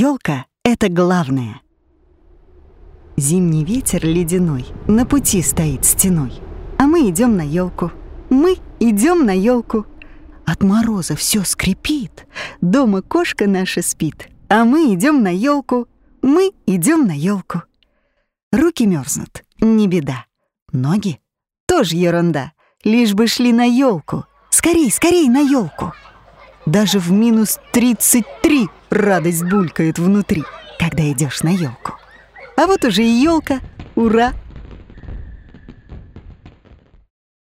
елка — это главное. Зимний ветер ледяной на пути стоит стеной, а мы идем на елку. Мы идем на елку. От мороза все скрипит, дома кошка наша спит, а мы идем на елку. Мы идем на елку. Руки мерзнут, не беда. Ноги тоже ерунда, лишь бы шли на елку. Скорей, скорей на елку. Даже в минус 33 радость булькает внутри, когда идешь на елку. А вот уже и елка. Ура!